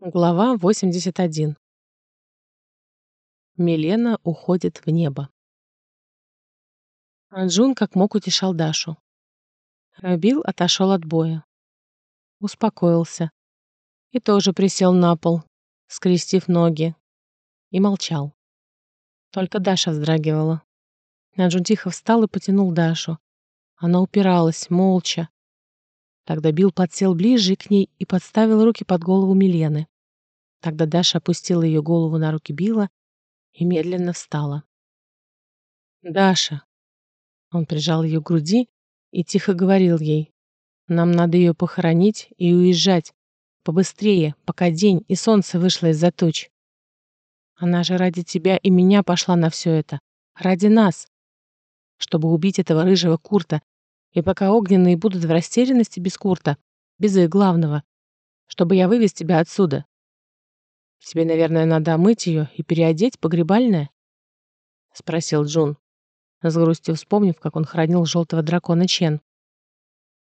Глава 81. Милена уходит в небо. Анджун как мог утешал Дашу. Рабил отошел от боя. Успокоился. И тоже присел на пол, скрестив ноги. И молчал. Только Даша вздрагивала. Анджун тихо встал и потянул Дашу. Она упиралась, молча, Тогда Билл подсел ближе к ней и подставил руки под голову Милены. Тогда Даша опустила ее голову на руки Билла и медленно встала. «Даша!» Он прижал ее к груди и тихо говорил ей. «Нам надо ее похоронить и уезжать. Побыстрее, пока день и солнце вышло из-за туч. Она же ради тебя и меня пошла на все это. Ради нас. Чтобы убить этого рыжего Курта и пока огненные будут в растерянности без Курта, без их главного, чтобы я вывез тебя отсюда. Тебе, наверное, надо омыть ее и переодеть погребальное? Спросил Джун, с грустью вспомнив, как он хранил желтого дракона Чен.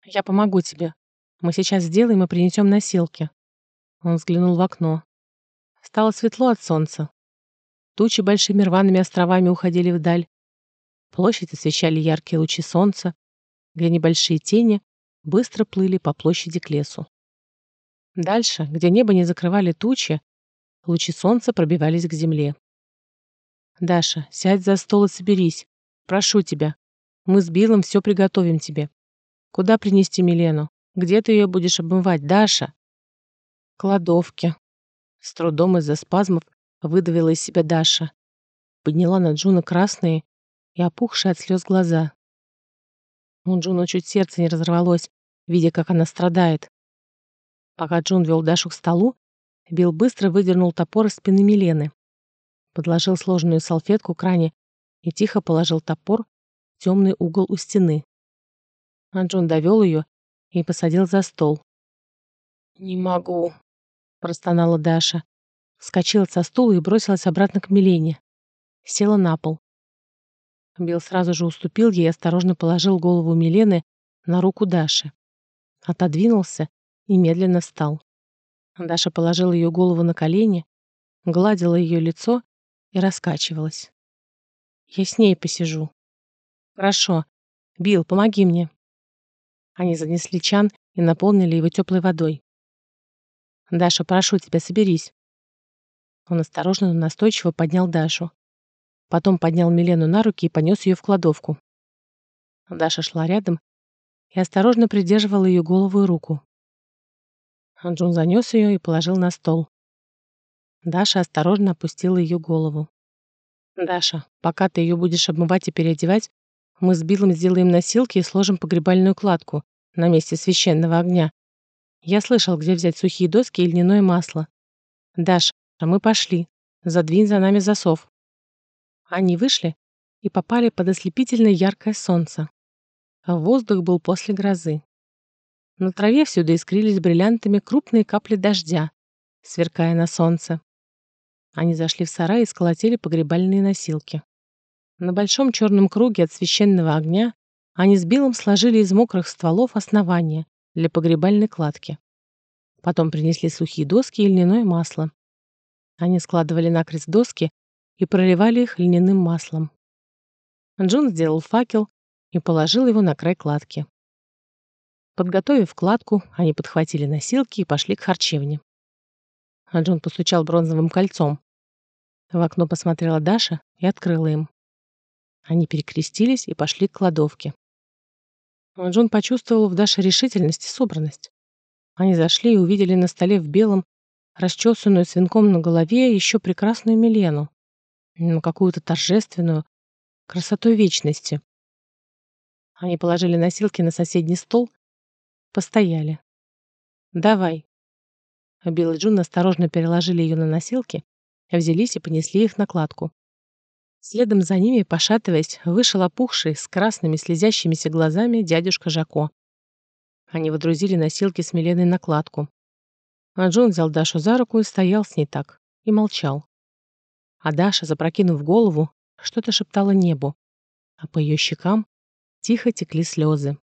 Я помогу тебе. Мы сейчас сделаем и принесем носилки. Он взглянул в окно. Стало светло от солнца. Тучи большими рваными островами уходили вдаль. Площадь освещали яркие лучи солнца, где небольшие тени быстро плыли по площади к лесу. Дальше, где небо не закрывали тучи, лучи солнца пробивались к земле. «Даша, сядь за стол и соберись. Прошу тебя. Мы с Биллом все приготовим тебе. Куда принести Милену? Где ты ее будешь обмывать, Даша?» «Кладовке». С трудом из-за спазмов выдавила из себя Даша. Подняла на Джуна красные и опухшие от слез глаза. У Джуна чуть сердце не разорвалось, видя, как она страдает. Пока Джун вел Дашу к столу, Билл быстро выдернул топор из спины Милены, подложил сложенную салфетку к ране и тихо положил топор в темный угол у стены. А Джун довел ее и посадил за стол. «Не могу», — простонала Даша. Вскочила со стула и бросилась обратно к Милене. Села на пол. Билл сразу же уступил ей и осторожно положил голову Милены на руку Даши. Отодвинулся и медленно встал. Даша положила ее голову на колени, гладила ее лицо и раскачивалась. «Я с ней посижу». «Хорошо. Билл, помоги мне». Они занесли чан и наполнили его теплой водой. «Даша, прошу тебя, соберись». Он осторожно, но настойчиво поднял Дашу. Потом поднял Милену на руки и понес ее в кладовку. Даша шла рядом и осторожно придерживала ее голову и руку. Джун занес ее и положил на стол. Даша осторожно опустила ее голову. «Даша, пока ты ее будешь обмывать и переодевать, мы с Биллом сделаем носилки и сложим погребальную кладку на месте священного огня. Я слышал, где взять сухие доски и льняное масло. Даша, мы пошли. Задвинь за нами засов. Они вышли и попали под ослепительно яркое солнце. Воздух был после грозы. На траве всюду искрились бриллиантами крупные капли дождя, сверкая на солнце. Они зашли в сарай и сколотили погребальные носилки. На большом черном круге от священного огня они с Биллом сложили из мокрых стволов основания для погребальной кладки. Потом принесли сухие доски и льняное масло. Они складывали накрест доски и проливали их льняным маслом. Джун сделал факел и положил его на край кладки. Подготовив кладку, они подхватили носилки и пошли к харчевне. А постучал бронзовым кольцом. В окно посмотрела Даша и открыла им. Они перекрестились и пошли к кладовке. Джун почувствовал в Даше решительность и собранность. Они зашли и увидели на столе в белом, расчесанную свинком на голове, еще прекрасную Милену ну, какую-то торжественную, красотой вечности. Они положили носилки на соседний стол, постояли. «Давай». Билл и Джун осторожно переложили ее на носилки, взялись и понесли их на кладку. Следом за ними, пошатываясь, вышел опухший с красными слезящимися глазами дядюшка Жако. Они водрузили носилки с Миленой на кладку. А Джун взял Дашу за руку и стоял с ней так, и молчал а Даша, запрокинув голову, что-то шептала небу, а по ее щекам тихо текли слезы.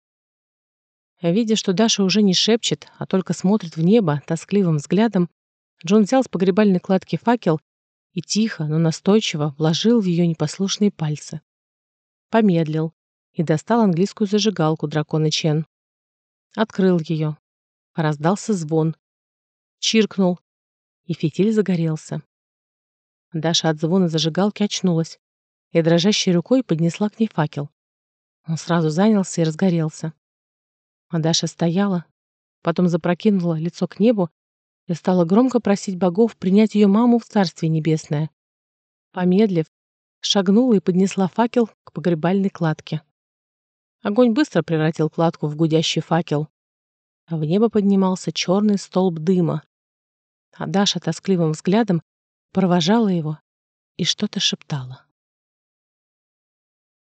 Видя, что Даша уже не шепчет, а только смотрит в небо тоскливым взглядом, Джон взял с погребальной кладки факел и тихо, но настойчиво вложил в ее непослушные пальцы. Помедлил и достал английскую зажигалку дракона Чен. Открыл ее. Раздался звон. Чиркнул, и фитиль загорелся. Даша от звона зажигалки очнулась и дрожащей рукой поднесла к ней факел. Он сразу занялся и разгорелся. А Даша стояла, потом запрокинула лицо к небу и стала громко просить богов принять ее маму в Царствие Небесное. Помедлив, шагнула и поднесла факел к погребальной кладке. Огонь быстро превратил кладку в гудящий факел, а в небо поднимался черный столб дыма. А Даша тоскливым взглядом провожала его и что-то шептала.